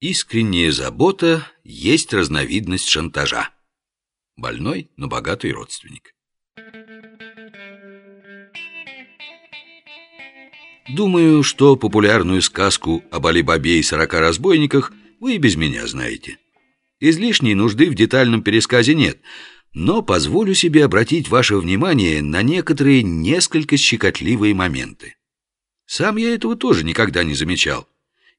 Искренняя забота есть разновидность шантажа. Больной, но богатый родственник. Думаю, что популярную сказку об Али-Бабе и сорока разбойниках вы и без меня знаете. Излишней нужды в детальном пересказе нет, но позволю себе обратить ваше внимание на некоторые несколько щекотливые моменты. Сам я этого тоже никогда не замечал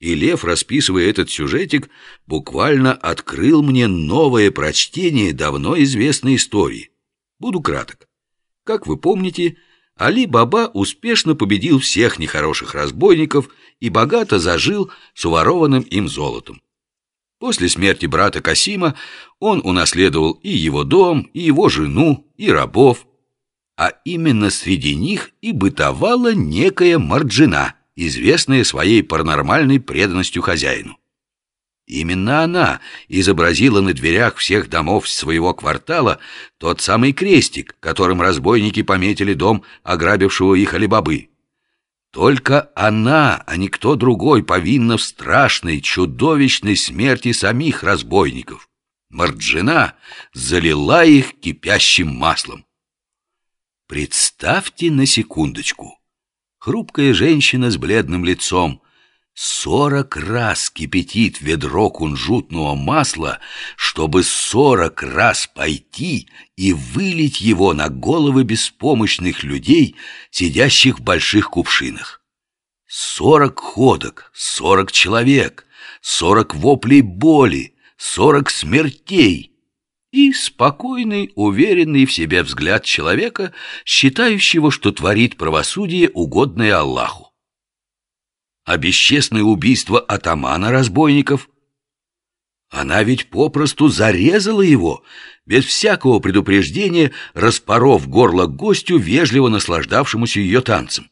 и Лев, расписывая этот сюжетик, буквально открыл мне новое прочтение давно известной истории. Буду краток. Как вы помните, Али-Баба успешно победил всех нехороших разбойников и богато зажил с уворованным им золотом. После смерти брата Касима он унаследовал и его дом, и его жену, и рабов. А именно среди них и бытовала некая Марджина – известная своей паранормальной преданностью хозяину. Именно она изобразила на дверях всех домов своего квартала тот самый крестик, которым разбойники пометили дом ограбившего их Алибабы. Только она, а никто другой, повинна в страшной, чудовищной смерти самих разбойников. Марджина залила их кипящим маслом. Представьте на секундочку. Хрупкая женщина с бледным лицом сорок раз кипятит ведро кунжутного масла, чтобы сорок раз пойти и вылить его на головы беспомощных людей, сидящих в больших кувшинах. Сорок ходок, сорок человек, сорок воплей боли, сорок смертей — и спокойный, уверенный в себе взгляд человека, считающего, что творит правосудие, угодное Аллаху. А бесчестное убийство атамана разбойников? Она ведь попросту зарезала его, без всякого предупреждения, распоров горло гостю, вежливо наслаждавшемуся ее танцем.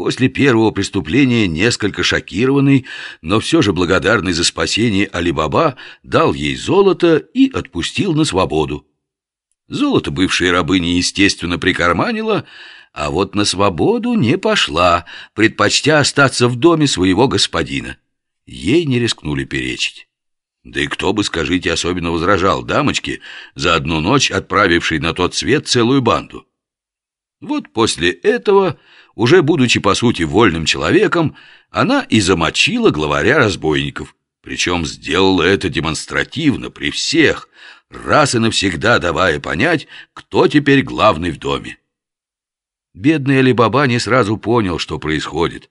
После первого преступления, несколько шокированный, но все же благодарный за спасение Алибаба, дал ей золото и отпустил на свободу. Золото бывшая рабыня, естественно, прикарманила, а вот на свободу не пошла, предпочтя остаться в доме своего господина. Ей не рискнули перечить. Да и кто бы, скажите, особенно возражал дамочке, за одну ночь отправившей на тот свет целую банду. Вот после этого уже будучи по сути вольным человеком, она и замочила главаря разбойников. Причем сделала это демонстративно при всех, раз и навсегда давая понять, кто теперь главный в доме. Бедный Алибаба не сразу понял, что происходит.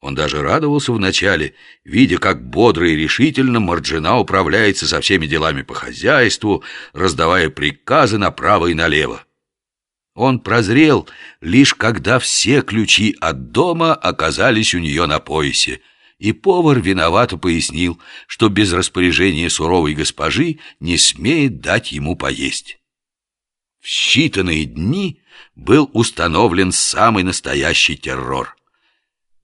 Он даже радовался вначале, видя, как бодро и решительно Марджина управляется со всеми делами по хозяйству, раздавая приказы направо и налево. Он прозрел, лишь когда все ключи от дома оказались у нее на поясе, и повар виновато пояснил, что без распоряжения суровой госпожи не смеет дать ему поесть. В считанные дни был установлен самый настоящий террор.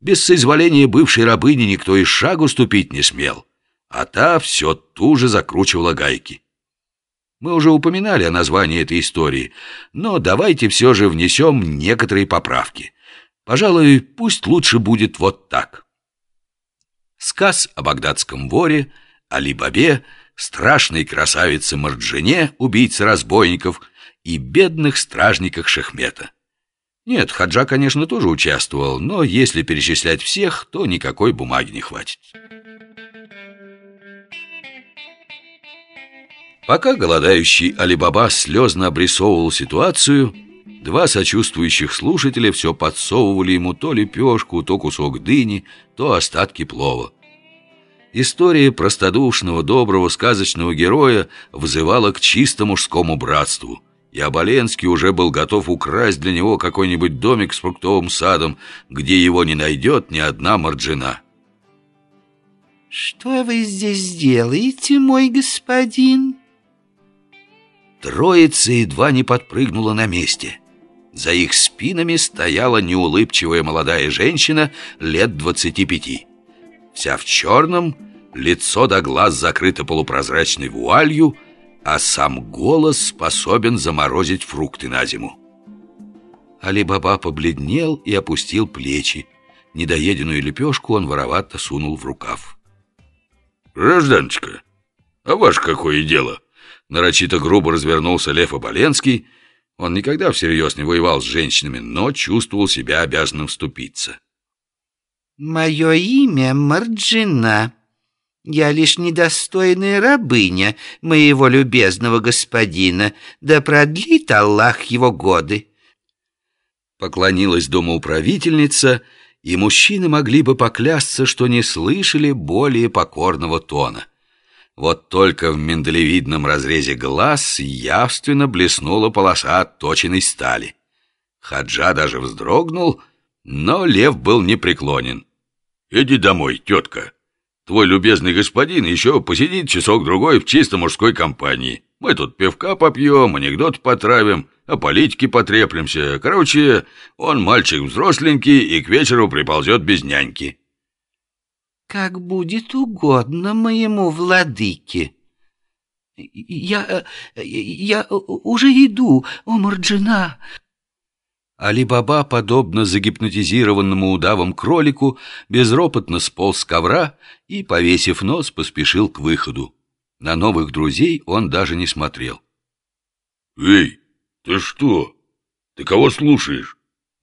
Без соизволения бывшей рабыни никто и шагу ступить не смел, а та все туже закручивала гайки. Мы уже упоминали о названии этой истории, но давайте все же внесем некоторые поправки. Пожалуй, пусть лучше будет вот так. Сказ о багдадском воре, Али-Бабе, страшной красавице Марджине, убийце разбойников, и бедных стражниках Шехмета. Нет, Хаджа, конечно, тоже участвовал, но если перечислять всех, то никакой бумаги не хватит. Пока голодающий Алибаба слезно обрисовывал ситуацию, два сочувствующих слушателя все подсовывали ему то лепешку, то кусок дыни, то остатки плова. История простодушного, доброго, сказочного героя вызывала к чисто мужскому братству, и Оболенский уже был готов украсть для него какой-нибудь домик с фруктовым садом, где его не найдет ни одна марджина. «Что вы здесь делаете, мой господин?» Троица едва не подпрыгнула на месте. За их спинами стояла неулыбчивая молодая женщина лет двадцати пяти. Вся в черном, лицо до глаз закрыто полупрозрачной вуалью, а сам голос способен заморозить фрукты на зиму. Али-Баба побледнел и опустил плечи. Недоеденную лепешку он воровато сунул в рукав. Гражданочка, а ваше какое дело? Нарочито грубо развернулся Лев Оболенский. Он никогда всерьез не воевал с женщинами, но чувствовал себя обязанным вступиться. «Мое имя Марджина. Я лишь недостойная рабыня моего любезного господина, да продлит Аллах его годы». Поклонилась домоуправительница, и мужчины могли бы поклясться, что не слышали более покорного тона. Вот только в миндалевидном разрезе глаз явственно блеснула полоса отточенной стали. Хаджа даже вздрогнул, но лев был непреклонен. «Иди домой, тетка. Твой любезный господин еще посидит часок-другой в чисто мужской компании. Мы тут пивка попьем, анекдот потравим, о политике потреплемся. Короче, он мальчик взросленький и к вечеру приползет без няньки». «Как будет угодно моему владыке». «Я... я уже иду, о Марджина!» Али-Баба, подобно загипнотизированному удавом кролику, безропотно сполз с ковра и, повесив нос, поспешил к выходу. На новых друзей он даже не смотрел. «Эй, ты что? Ты кого слушаешь?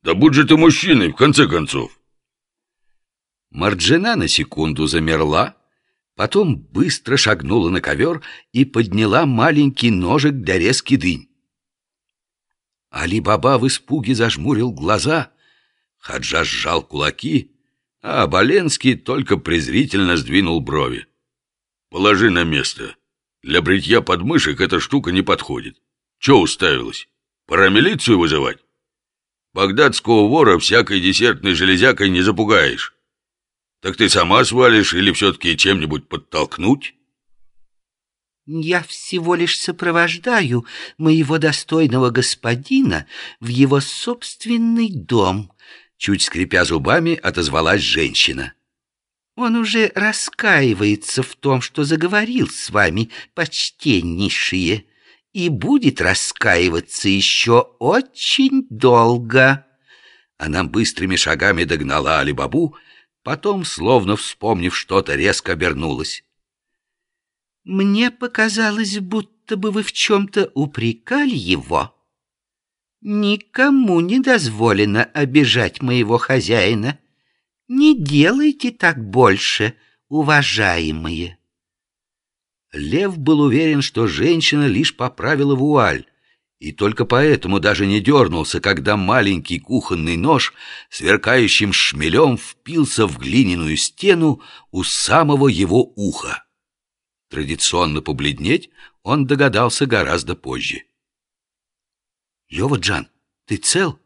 Да будь же ты мужчиной, в конце концов!» Марджина на секунду замерла, потом быстро шагнула на ковер и подняла маленький ножик для резки дынь. Али-Баба в испуге зажмурил глаза, Хаджа сжал кулаки, а Боленский только презрительно сдвинул брови. «Положи на место. Для бритья подмышек эта штука не подходит. Че уставилась? Пора милицию вызывать? Багдадского вора всякой десертной железякой не запугаешь. Так ты сама свалишь или все-таки чем-нибудь подтолкнуть? Я всего лишь сопровождаю моего достойного господина в его собственный дом, чуть скрипя зубами, отозвалась женщина. Он уже раскаивается в том, что заговорил с вами, почтеннейшие, и будет раскаиваться еще очень долго. Она быстрыми шагами догнала Алибабу Потом, словно вспомнив что-то, резко обернулась. «Мне показалось, будто бы вы в чем-то упрекали его. Никому не дозволено обижать моего хозяина. Не делайте так больше, уважаемые». Лев был уверен, что женщина лишь поправила вуаль, и только поэтому даже не дернулся, когда маленький кухонный нож сверкающим шмелем впился в глиняную стену у самого его уха. Традиционно побледнеть он догадался гораздо позже. «Лёва-Джан, ты цел?»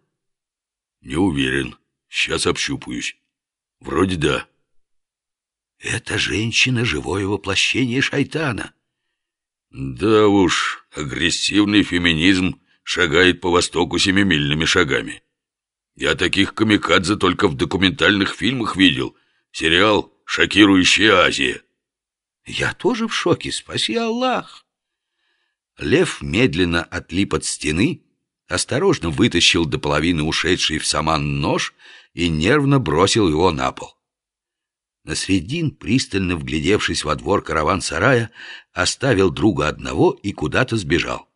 «Не уверен. Сейчас общупаюсь. Вроде да». «Эта женщина — живое воплощение шайтана». Да уж, агрессивный феминизм шагает по востоку семимильными шагами. Я таких камикадзе только в документальных фильмах видел. Сериал «Шокирующая Азия». Я тоже в шоке, спаси Аллах. Лев медленно отлип от стены, осторожно вытащил до половины ушедший в саман нож и нервно бросил его на пол. На средин, пристально вглядевшись во двор караван-сарая, оставил друга одного и куда-то сбежал.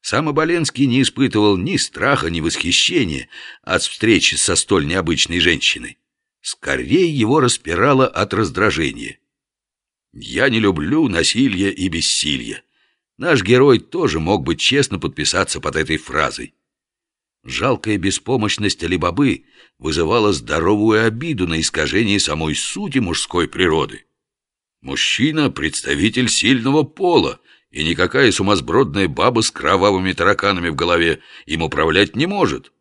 Сам Оболенский не испытывал ни страха, ни восхищения от встречи со столь необычной женщиной. Скорее его распирало от раздражения. «Я не люблю насилие и бессилие». Наш герой тоже мог бы честно подписаться под этой фразой. Жалкая беспомощность Алибабы вызывала здоровую обиду на искажение самой сути мужской природы. Мужчина — представитель сильного пола, и никакая сумасбродная баба с кровавыми тараканами в голове им управлять не может.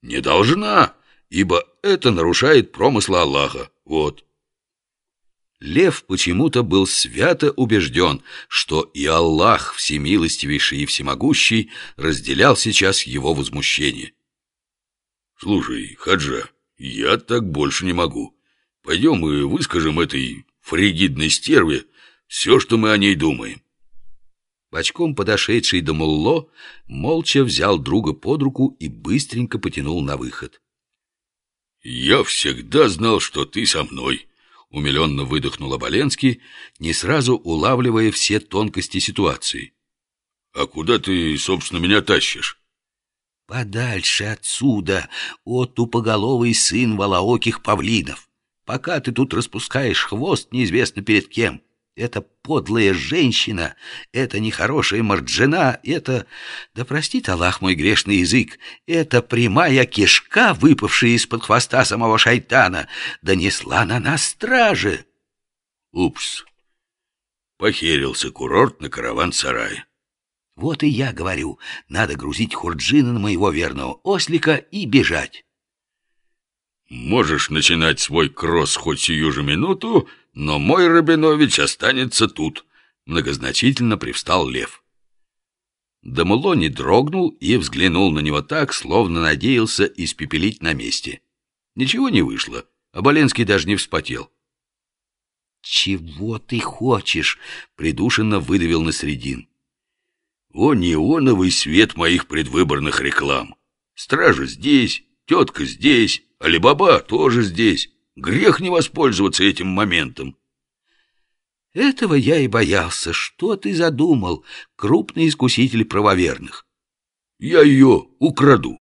Не должна, ибо это нарушает промысла Аллаха. Вот. Лев почему-то был свято убежден, что и Аллах, всемилостивейший и всемогущий, разделял сейчас его возмущение. «Слушай, Хаджа, я так больше не могу. Пойдем и выскажем этой фригидной стерве все, что мы о ней думаем». Бочком подошедший до Мулло молча взял друга под руку и быстренько потянул на выход. «Я всегда знал, что ты со мной», Умиленно выдохнул Оболенский, не сразу улавливая все тонкости ситуации. «А куда ты, собственно, меня тащишь?» «Подальше отсюда, о тупоголовый сын волооких павлинов! Пока ты тут распускаешь хвост неизвестно перед кем!» Это подлая женщина, это нехорошая марджина, это, да простит Аллах мой грешный язык, это прямая кишка, выпавшая из-под хвоста самого шайтана, донесла на нас стражи. Упс, похерился курорт на караван-сарае. Вот и я говорю, надо грузить Хурджина на моего верного ослика и бежать. Можешь начинать свой кросс хоть сию же минуту, но мой Рабинович останется тут, многозначительно привстал Лев. Дамулони дрогнул и взглянул на него так, словно надеялся испепелить на месте. Ничего не вышло, а Боленский даже не вспотел. «Чего ты хочешь?» — придушенно выдавил на средин. «О, неоновый свет моих предвыборных реклам! Стража здесь, тетка здесь, Алибаба тоже здесь. Грех не воспользоваться этим моментом. Этого я и боялся. Что ты задумал, крупный искуситель правоверных? Я ее украду.